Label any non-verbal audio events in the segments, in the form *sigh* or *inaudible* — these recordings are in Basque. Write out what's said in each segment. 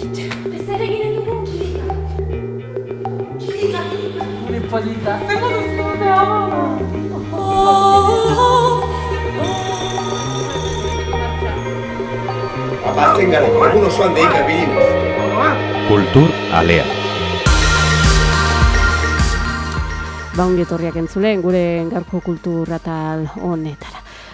Ez ere ginen dugu kilika. Kilika, kilika. Gure polita, egun osoan deika bilin. Kultur Alea. Baungi etorriak entzulen gure gaurko kulturatal honetara.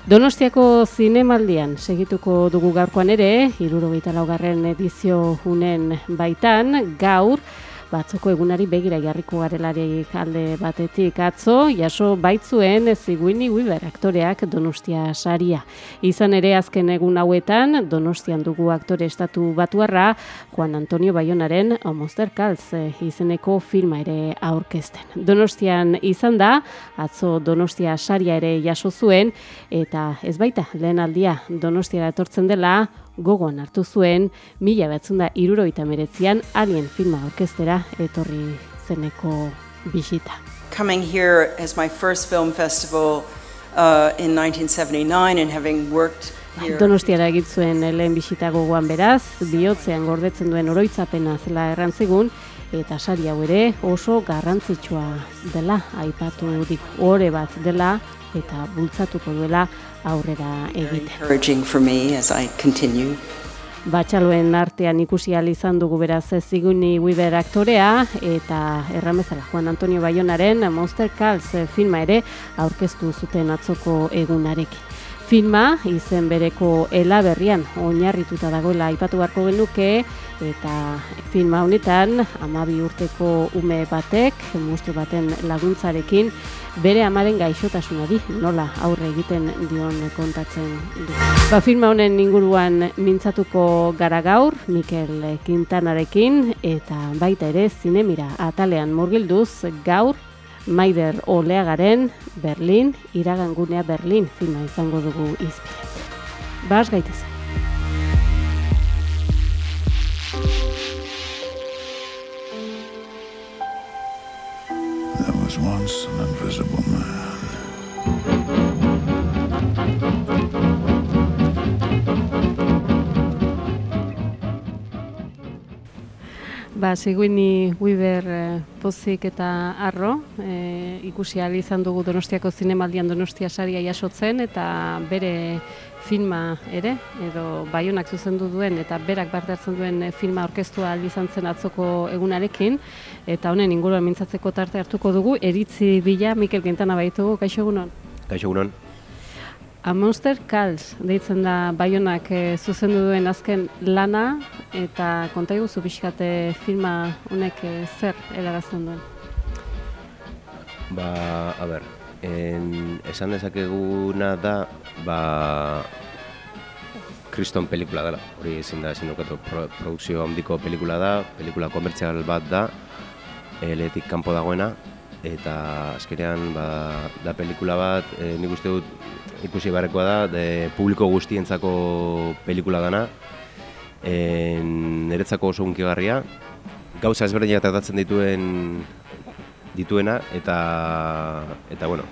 Donostiako zinemaldian segituko dugu gaurkoan ere, irurogeita laugarren edizio hunen baitan, gaur, batzoko egunari begira jarriko garelarik alde batetik atzo, jaso baitzuen Ziguini Weaver aktoreak Donostia saria. Izan ere azken egun hauetan, Donostian dugu aktore estatu batuarra, Juan Antonio Bayonaren Monster Calls eh, izeneko filma ere aurkezten. Donostian izan da, atzo Donostia saria ere jaso zuen, eta ez baita, lehen aldia Donostiara etortzen dela, gogoan hartu zuen, mila behatzunda iruroita meretzian, alien filma orkestera etorri zeneko bisita. coming here as my first film festival uh, in 1979 and having worked. Donostiara egit zuen lehen bisita gogoan beraz, bihotzean gordetzen duen oroitzapena zela errantzigun, eta sari hau ere oso garrantzitsua dela, aipatu dik ore bat dela, eta bultzatuko duela aurrera egiten. Batxaloen artean ikusi ahal izan dugu beraz Ziguni Weaver aktorea eta erramezala Juan Antonio Bayonaren Monster Calls filma ere aurkeztu zuten atzoko egunarekin. Filma izen bereko elaberrian oinarrituta dagoela aipatu beharko genuke eta filma honetan amabi urteko ume batek, monstru baten laguntzarekin, bere amaren gaixotasunari nola aurre egiten dion kontatzen du. Ba, filma honen inguruan mintzatuko gara gaur, Mikel Quintanarekin, eta baita ere zinemira atalean murgilduz gaur Maider Oleagaren Berlin, iragangunea Berlin filma izango dugu izpide. Bas gaitezen. There was once an invisible man. Ba, Seguini Weaver eh, pozik eta arro, eh, ikusi izan dugu Donostiako zinemaldian Donostia saria jasotzen eta bere filma ere, edo baionak zuzendu duen eta berak parte hartzen duen eh, filma orkestua izan zen atzoko egunarekin, eta honen inguruan mintzatzeko tarte hartuko dugu, eritzi bila Mikel Quintana baitugu, kaixo egunon? Kaixo egunon. A Monster Calls deitzen da Baionak e, zuzendu duen azken lana eta konta iguzu pixkate filma honek e, zer helarazten duen. Ba, a ber, en, esan dezakeguna da, ba, kriston pelikula dela. Hori ezin da, ezin dukatu, pro, produkzio handiko pelikula da, pelikula komertzial bat da, eletik kanpo dagoena, eta azkenean ba, da pelikula bat, e, nik uste dut ikusi barrekoa da, de, publiko guztientzako pelikula dana, e, niretzako oso unkigarria, gauza ezberdinak tratatzen dituen dituena eta eta bueno,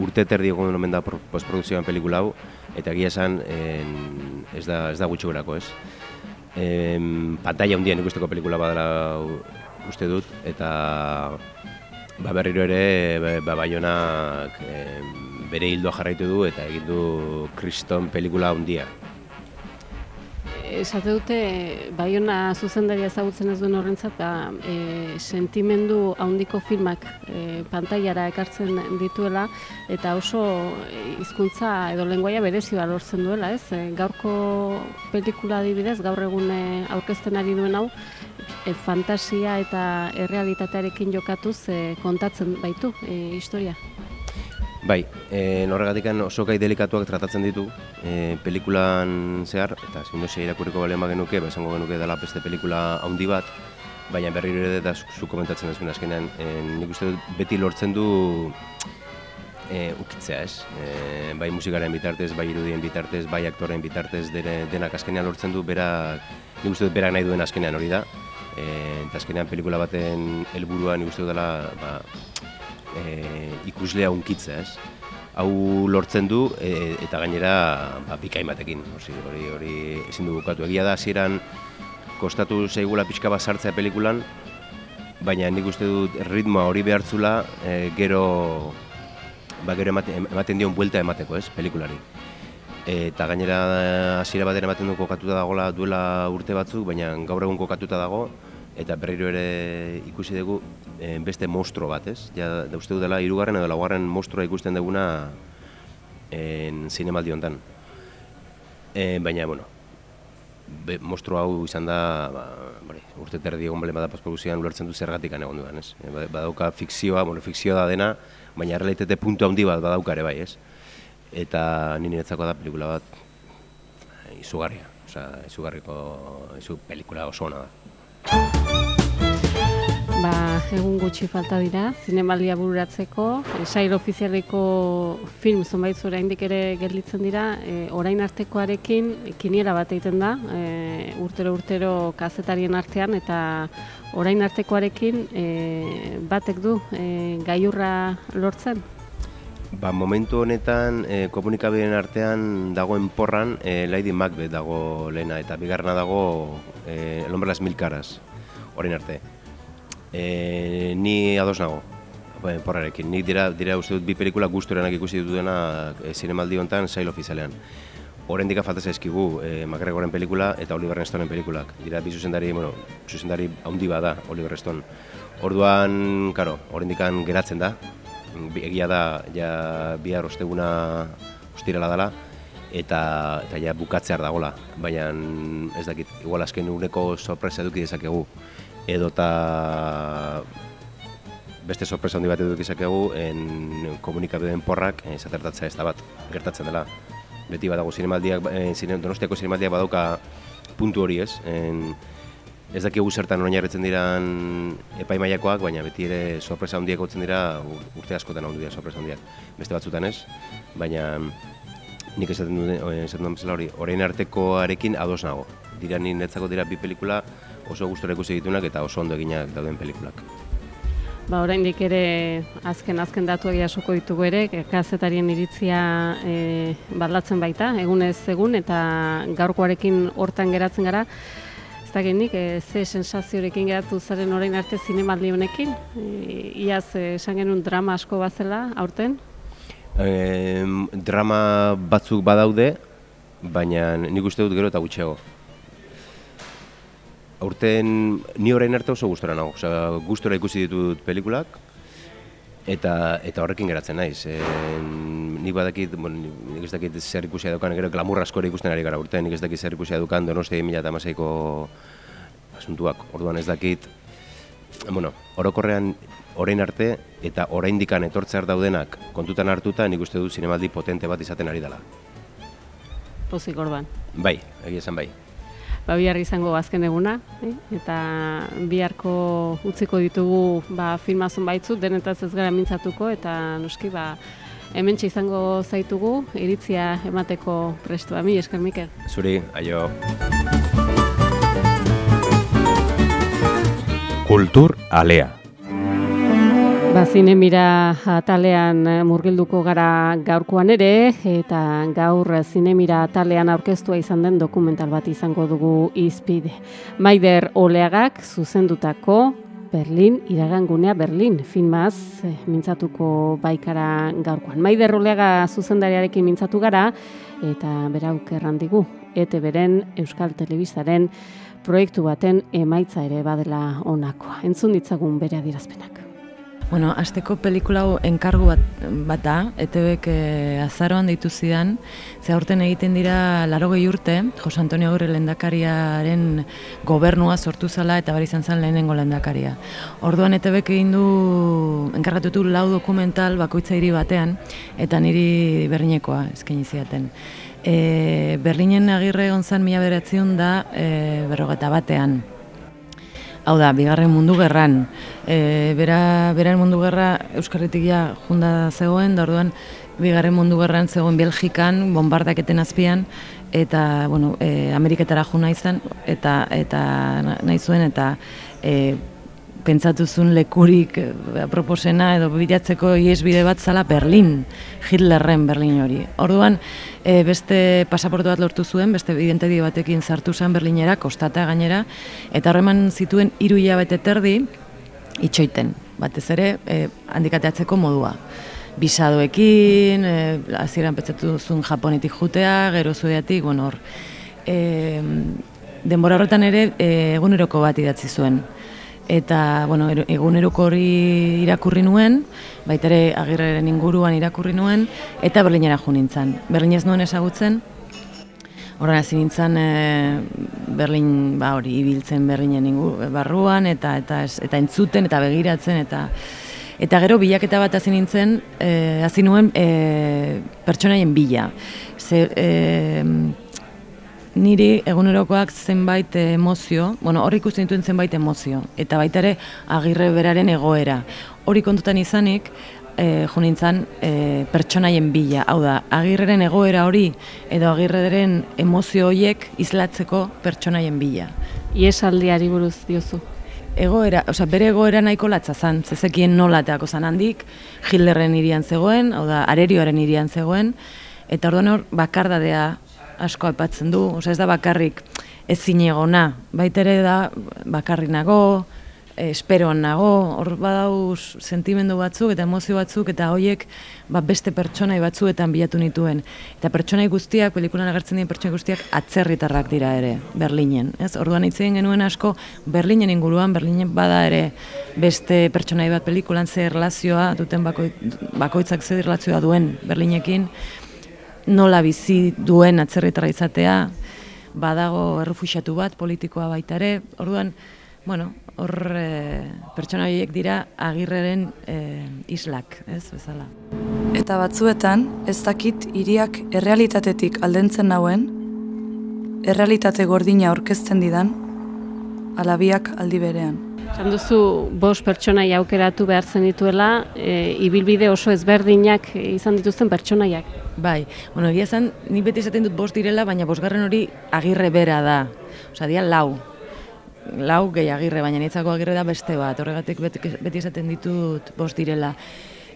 urte terdi egon omen da pro- postprodukzioan pelikula hau eta egia esan en, ez da ez da gutxi gorako, ez? Em, pantalla hundian ikusteko pelikula badala uste dut eta ba berriro ere ba Baionak em, bere hildoa jarraitu du eta egin du kriston pelikula handia. Esate dute, Baiona zuzendaria ezagutzen ez duen horrentzat, ba, e, sentimendu handiko filmak e, pantailara ekartzen dituela, eta oso hizkuntza edo lenguaia berezioa lortzen duela, ez? E, gaurko pelikula adibidez, gaur egun e, aurkezten ari duen hau, e, fantasia eta errealitatearekin jokatuz e, kontatzen baitu e, historia. Bai, e, horregatik oso gai delikatuak tratatzen ditu e, pelikulan zehar, eta zindosia irakurriko bale genuke, ba, esango genuke dela beste pelikula handi bat, baina berriro ere da zu, komentatzen duzun azkenean, e, nik uste dut beti lortzen du e, ukitzea, ez? E, bai musikaren bitartez, bai irudien bitartez, bai aktoren bitartez, dere, denak azkenean lortzen du berak, nik uste dut berak nahi duen azkenean hori da, e, eta azkenean pelikula baten helburua nik uste dut dela, ba, e, ikuslea unkitzea, ez? Hau lortzen du e, eta gainera ba, bikain batekin, hori hori ezin du bukatu. Egia da hasieran kostatu zeigula pixka bat sartzea pelikulan, baina nik uste dut ritmoa hori behartzula e, gero ba, gero ematen, ematen dion buelta emateko, ez, pelikulari. Eta gainera hasiera batean ematen du kokatuta dagola duela urte batzuk, baina gaur egun kokatuta dago eta berriro ere ikusi dugu eh, beste monstruo bat, ez? Ja, da uste dela hirugarren edo laugarren monstruoa ikusten duguna en zinemaldi hontan. E, baina, bueno, be, monstruo hau izan da, ba, bari, urte terdi egon bale bada postprodukzioan ulertzen du zergatik egon duan, ez? E, ba- badauka fikzioa, bueno, fikzioa da dena, baina realitate puntu handi bat badauka ere bai, ez? Eta ni niretzako da pelikula bat eh, izugarria, osea, izugarriko, izu pelikula oso ona da. Ba, egun gutxi falta dira, zinemaldia bururatzeko, e, sail ofizialeko film zonbait oraindik ere gelditzen dira, e, orain artekoarekin kiniera bat egiten da, e, urtero urtero kazetarien artean, eta orain artekoarekin e, batek du e, gaiurra lortzen. Ba, momentu honetan e, komunikabideen artean dagoen porran e, Lady Macbeth dago lehena eta bigarrena dago e, El hombre las mil caras, orain arte. E, ni ados nago, ba, porrarekin. Nik dira, dira uste dut bi pelikula guztorenak ikusi dutena e, zinemaldi honetan sail ofizialean. Oraindik falta zaizkigu e, McGregoren pelikula eta Oliver Stoneen pelikulak. Dira bi zuzendari, bueno, zuzendari handi bada Oliver Stone. Orduan, karo, oraindik geratzen da. Egia da ja bihar osteguna ostirala dela eta eta ja bukatzear dagola, baina ez dakit, igual azken uneko sorpresa eduki dezakegu edota beste sorpresa handi bat eduki dezakegu en komunikabideen porrak eh, zatertatzea ez da bat gertatzen dela. Beti badago zinemaldiak, eh, zine, donostiako zinemaldiak badauka puntu hori ez, en, ez dakigu zertan oinarritzen diran epaimailakoak, baina beti ere sorpresa handiak gotzen dira ur- urte askotan handu dira sorpresa handiak. Beste batzutan ez, baina nik esaten duen, eh, esaten duen bezala hori, orain artekoarekin ados nago. Dira ni netzako dira bi pelikula oso gustora ikusi ditunak eta oso ondo eginak dauden pelikulak. Ba, oraindik ere azken azken datuak jasoko ditugu ere, kazetarien iritzia e, baldatzen baita, egunez egun eta gaurkoarekin hortan geratzen gara. Ez da nik, e, ze sensaziorekin geratu zaren orain arte zinemaldi honekin? E, iaz e, esan genuen drama asko bazela aurten? Em, drama batzuk badaude, baina nik uste dut gero eta gutxiago. Aurten ni orain arte oso gustora nago, osea gustora ikusi ditut pelikulak eta eta horrekin geratzen naiz. E, nik badakit, bueno, nik ez dakit zer ikusia dukan, gero glamur asko ere ikusten ari gara urtean, nik ez dakit zer ikusia dukan Donostia 2016ko asuntuak. Orduan ez dakit bueno, orokorrean orain arte eta oraindikan etortzear daudenak kontutan hartuta nik uste dut zinemaldi potente bat izaten ari dela. Pozik orduan. Bai, egia esan bai. Ba, bihar izango azken eguna, eh? eta biharko utziko ditugu ba, filmazun baitzut, denetaz ez gara mintzatuko, eta noski ba, hementxe izango zaitugu, iritzia emateko prestua. Mi, esker Mikel. Zuri, aio. Kultur alea. Ba, zinemira atalean eh, murgilduko gara gaurkoan ere, eta gaur zinemira atalean aurkeztua izan den dokumental bat izango dugu izpide. Maider Oleagak zuzendutako Berlin, iragangunea Berlin, filmaz eh, mintzatuko baikara gaurkoan. Maider Oleaga zuzendariarekin mintzatu gara, eta berauk errandigu, ete beren Euskal Telebistaren proiektu baten emaitza ere badela honakoa. Entzun ditzagun bere adirazpenak. Bueno, azteko pelikula enkargu bat, bat da, ETBek e, azaroan deitu zidan, ze aurten egiten dira larogei urte, Jose Antonio Aurre lendakariaren gobernua sortu zala eta bari izan zen lehenengo lendakaria. Orduan ETBek egin du, enkargatutu lau dokumental bakoitza hiri batean, eta niri berrinekoa eskaini zidaten. E, Berlinen agirre egon zen mila beratziun da e, berrogeta batean, Hau da, bigarren mundu gerran. E, bera, beren mundu gerra Euskarritik junda zegoen, da orduan bigarren mundu gerran zegoen Belgikan, bombardaketen azpian, eta, bueno, e, Ameriketara jo nahi zen, eta, eta nahi zuen, eta e, pentsatuzun lekurik eh, proposena edo bilatzeko iesbide bat zala Berlin, Hitlerren Berlin hori. Orduan, e, beste pasaportu bat lortu zuen, beste identitatea batekin sartu zen Berlinera, kostata gainera, eta horreman zituen hiru hilabete terdi itxoiten, batez ere, e, handikateatzeko modua. Bisadoekin, e, hasieran pentsatu zuen Japonitik jutea, gero zueatik, bueno, hor, e, denbora horretan ere e, eguneroko bat idatzi zuen. Eta, bueno, eguneroko hori irakurri nuen, baita ere agirreren inguruan irakurri nuen, eta Berlinera jo nintzen. Berlin ez nuen ezagutzen, Horren hasi nintzen e, Berlin ba hori ibiltzen Berlinen ingu, barruan eta eta ez- eta entzuten eta begiratzen eta eta gero bilaketa bat hasi nintzen e, hasi nuen e, pertsonaien bila. Ze, e, niri egunerokoak zenbait emozio, bueno, hor ikusten dituen zenbait emozio, eta baita ere agirre beraren egoera. Hori kontutan izanik, e, jo nintzen e, pertsonaien bila, hau da, agirreren egoera hori, edo agirreren emozio horiek islatzeko pertsonaien bila. Iesaldiari buruz diozu. Egoera, osea, bere egoera nahiko latza zan, zezekien nolateako zan handik, Hitlerren irian zegoen, hau da, arerioaren irian zegoen, eta orduan hor bakardadea asko aipatzen du, osea ez da bakarrik ezin egona, baita ere da bakarrik nago, eh, esperoan nago, hor badauz sentimendu batzuk eta emozio batzuk eta hoiek ba, beste pertsonai batzuetan bilatu nituen. Eta pertsonai guztiak, pelikulan agertzen diren pertsonai guztiak atzerritarrak dira ere, Berlinen. Ez? Orduan hitz egin genuen asko Berlinen inguruan, Berlinen bada ere beste pertsonai bat pelikulan ze erlazioa duten bakoi, bakoitzak ze erlazioa duen Berlinekin, nola bizi duen atzerritarra izatea, badago errefuxiatu bat, politikoa baita ere, orduan, bueno, hor e, pertsona horiek dira agirreren e, islak, ez bezala. Eta batzuetan, ez dakit hiriak errealitatetik aldentzen nauen, errealitate gordina aurkezten didan, alabiak aldi berean. Esan duzu, bost pertsonai aukeratu behar zen dituela, e, ibilbide oso ezberdinak izan dituzten pertsonaiak. Bai, bueno, egia esan, ni beti esaten dut bost direla, baina bosgarren hori agirre bera da. Osa, dia lau. Lau gehi agirre, baina niretzako agirre da beste bat. Horregatik beti, beti esaten ditut bost direla.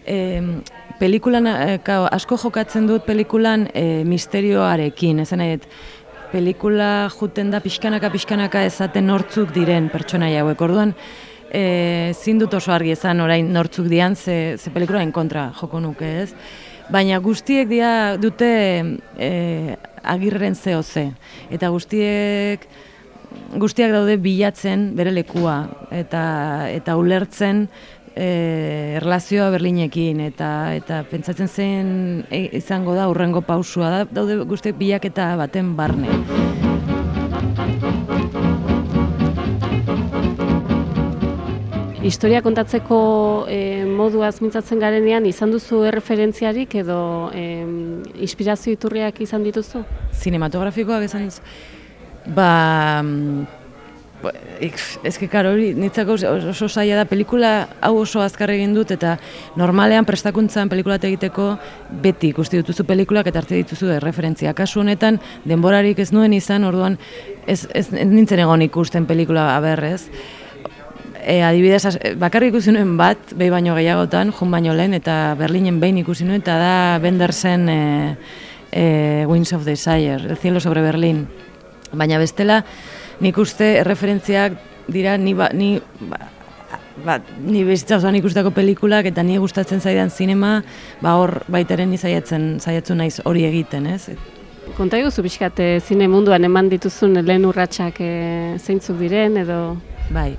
E, pelikulan, e, asko jokatzen dut pelikulan e, misterioarekin, esan nahi pelikula juten da pixkanaka pixkanaka esaten nortzuk diren pertsonai hauek. Orduan, e, zin dut oso argi esan orain nortzuk dian, ze, ze pelikularen kontra joko nuke ez. Baina guztiek dira dute e, agirren zeo ze. Eta guztiek guztiak daude bilatzen bere lekua eta eta ulertzen e, erlazioa Berlinekin eta eta pentsatzen zen e, izango da urrengo pausua da daude guztiek bilaketa baten barne. Historia kontatzeko e, moduaz mintzatzen garenean, izan duzu erreferentziarik edo e, inspirazio iturriak izan dituzu? Zinematografikoak izan duz. Ba, ba, que, karo, hori nitzako oso, zaila da, pelikula hau oso azkar egin dut, eta normalean prestakuntzan pelikulat egiteko beti ikusti dituzu pelikulak eta hartze dituzu erreferentzia. Kasu honetan, denborarik ez nuen izan, orduan ez, ez, ez nintzen egon ikusten pelikula aberrez. E, adibidez, bakarrik ikusi nuen bat, behi baino gehiagotan, jun baino lehen, eta Berlinen behin ikusi nuen, eta da Bendersen e, e, Wings of Desire, El cielo sobre Berlin. Baina bestela, nik uste erreferentziak dira ni, ba, ni ba, ba, ni bizitza osoan ikustako pelikulak eta ni gustatzen zaidan zinema, ba hor baitaren ni saiatzen saiatu naiz hori egiten, ez? Konta iguzu pixkat, e, zine munduan eman dituzun lehen urratsak e, zeintzuk diren edo... Bai.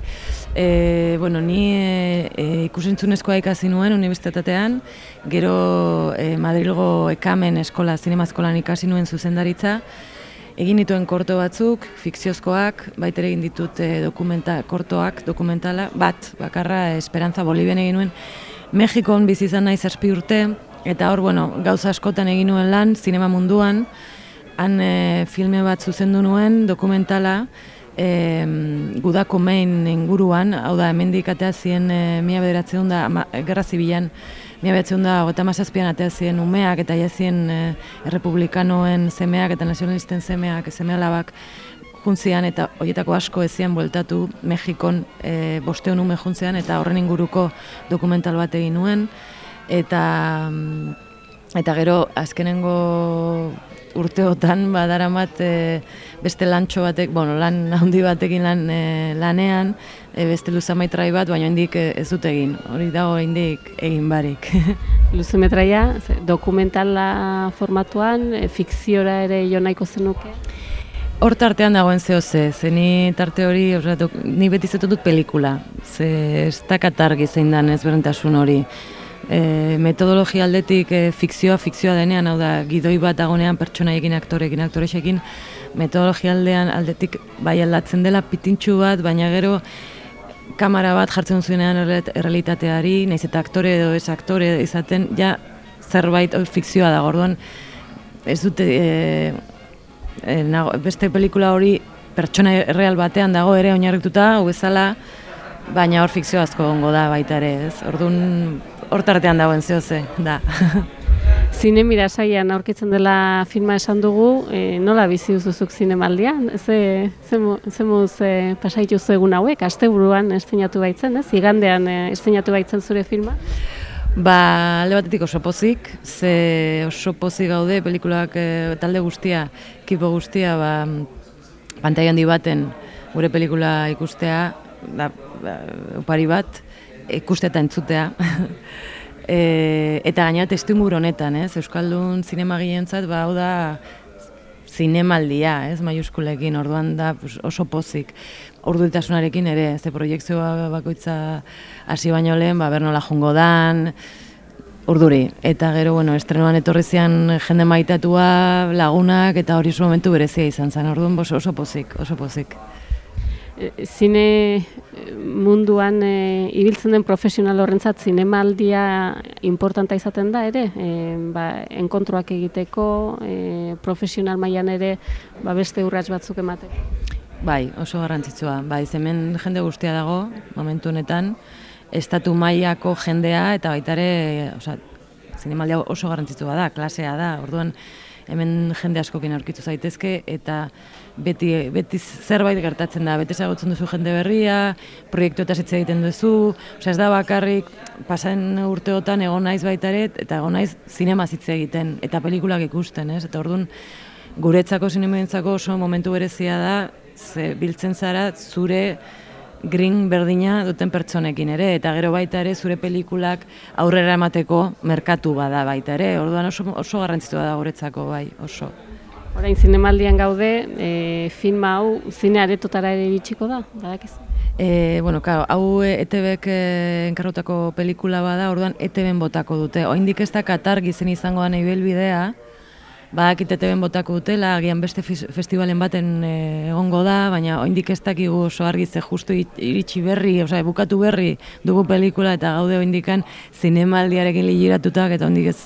E, bueno, ni e, e, ikusentzunezkoa ikasi nuen unibertsitatean, gero e, Madrilgo ekamen eskola, zinema eskolan ikasi nuen zuzendaritza, egin dituen korto batzuk, fikziozkoak, baita egin ditut e, dokumenta, kortoak, dokumentala, bat, bakarra Esperantza Bolivian egin nuen, Mexikon bizi izan naiz zazpi urte, eta hor, bueno, gauza askotan egin nuen lan, zinema munduan, han e, filme bat zuzendu nuen, dokumentala, e, gudako main inguruan, hau da, hemendik atea ziren e, mila bederatzen da, ama, gerra zibilan, mila bederatzen da, gota mazazpian atea ziren umeak, eta jazien e, errepublikanoen semeak eta nazionalisten semeak, seme alabak, juntzian eta horietako asko ezian bueltatu Mexikon e, bosteon ume juntzean eta horren inguruko dokumental bat egin nuen. Eta mm, eta gero azkenengo urteotan badaramat e, beste lantxo batek, bueno, lan handi batekin lan, e, lanean, e, beste luzametrai bat, baina indik ez dut egin. Hori dago indik egin barik. *laughs* Luzemetraia, ze, dokumentala formatuan, fikziora ere jo nahiko zenuke? Hor tartean dagoen zeo ze, ze ni tarte hori, osea, dok, ni beti zetu dut pelikula, ze ez dakatargi zein dan ez berentasun hori. E, metodologia aldetik e, fikzioa fikzioa denean, hau da, gidoi bat dagonean pertsonaiekin aktorekin, aktoresekin, metodologia aldean aldetik bai aldatzen dela pitintxu bat, baina gero kamera bat jartzen zuenean errealitateari, naiz eta aktore edo ez aktore izaten, ja zerbait fikzioa da, orduan ez dute e, e, nago, beste pelikula hori pertsona real batean dago ere oinarrituta, hau bezala, baina hor fikzio asko gongo da baita ere, ez? Orduan hor tartean dagoen zehoze, da. *laughs* Zine mira saian aurkitzen dela filma esan dugu, e, nola bizi duzuzuk zinemaldian? Ze, ze, ze muz e, pasaitu egun hauek, asteburuan esteinatu baitzen, ez? Igandean e, esteinatu baitzen zure filma? Ba, alde batetik oso pozik, ze oso pozik gaude, pelikulak e, talde guztia, kipo guztia, ba, pantai handi baten gure pelikula ikustea, da, ba, opari bat, ikustea eta entzutea. *laughs* E, eta gaina testu honetan, ez? Euskaldun zinema ba, hau da zinemaldia, ez? Maiuskulekin, orduan da pues, oso pozik. Orduitasunarekin ere, ze proiektzioa bakoitza hasi baino lehen, ba, bernola jungo dan, urduri. Eta gero, bueno, estrenoan etorri zian jende maitatua, lagunak, eta hori momentu berezia izan zen, orduan oso pozik, oso pozik. Eh, zine eh, munduan e, ibiltzen den profesional horrentzat zinemaldia importanta izaten da ere, e, ba, enkontruak egiteko, e, profesional mailan ere ba, beste urrats batzuk emateko. Bai, oso garrantzitsua. Bai, hemen jende guztia dago, momentu honetan, estatu mailako jendea eta baita ere, osea, zinemaldia oso garrantzitsua da, klasea da. Orduan, hemen jende askokin aurkitu zaitezke eta beti, beti zerbait gertatzen da, beti zagutzen duzu jende berria, proiektu eta zitza egiten duzu, osea ez da bakarrik pasan urteotan egon naiz baita ere, eta egon naiz zinema zitza egiten, eta pelikulak ikusten, ez? Eta orduan, guretzako zinemeentzako oso momentu berezia da, ze biltzen zara zure green berdina duten pertsonekin ere, eta gero baita ere zure pelikulak aurrera emateko merkatu bada baita ere, orduan oso, oso garrantzitua da guretzako bai, oso. Orain zinemaldian gaude, e, filma hau zine aretotara ere iritsiko da, badakiz? E, bueno, claro, hau ETBek e, enkarrotako pelikula bada, orduan ETBen botako dute. Oindik ez da Katar gizen izango da nahi bidea, badakit ETBen botako dutela, agian beste festivalen baten e, egongo da, baina oindik ez dakigu oso argi ze justu iritsi berri, osea, bukatu berri dugu pelikula eta gaude oindikan zinemaldiarekin ligiratutak eta oindik ez,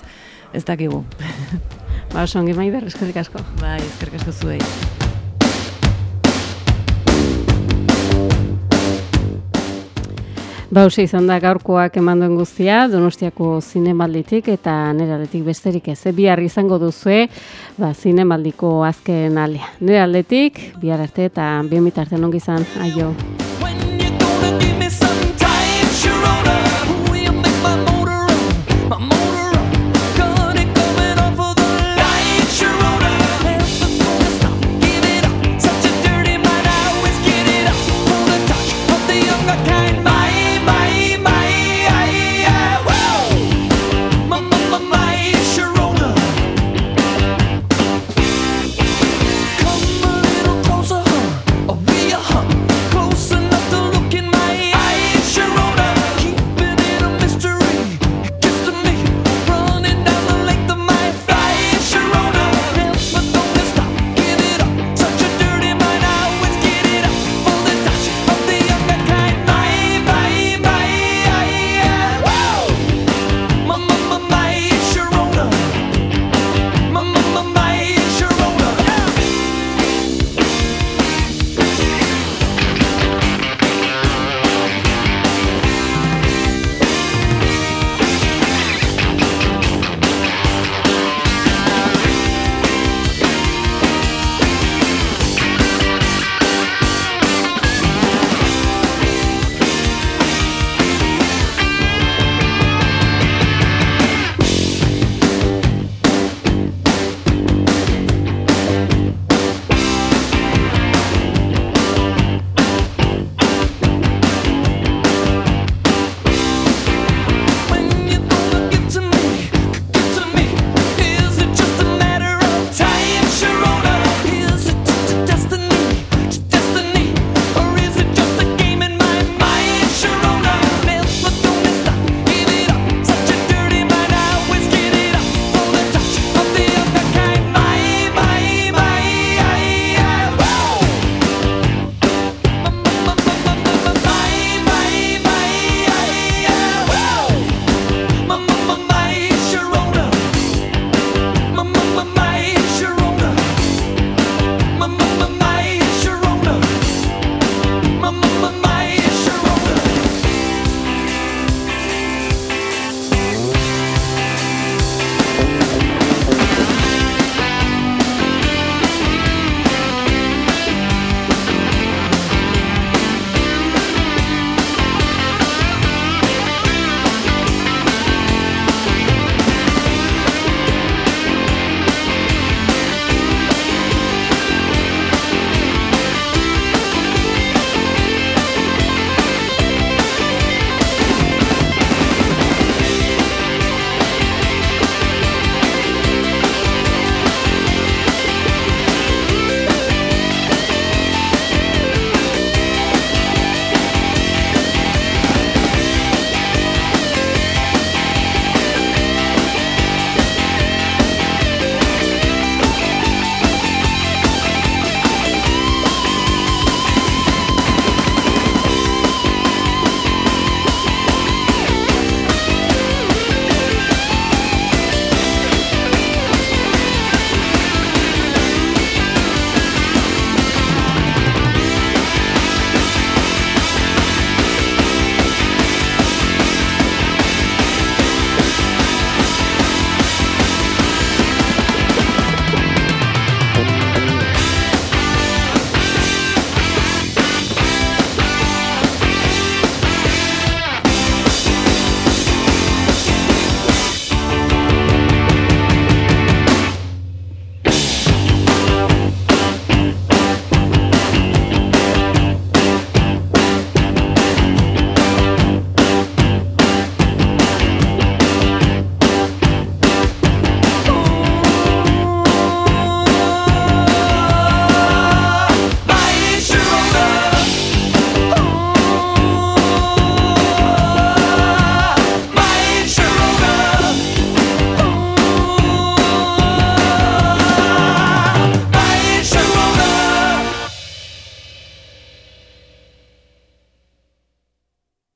ez dakigu. *laughs* Ba, oso ongi maider, eskerrik asko. Bai, eskerrik asko zuei. Bauze izan da gaurkoak eman duen guztia, Donostiako zinemalditik eta nire aldetik besterik ez. Bihar izango duzue, ba, zinemaldiko azken alea. Nire aldetik, bihar arte eta biemitarten ongi izan, aio.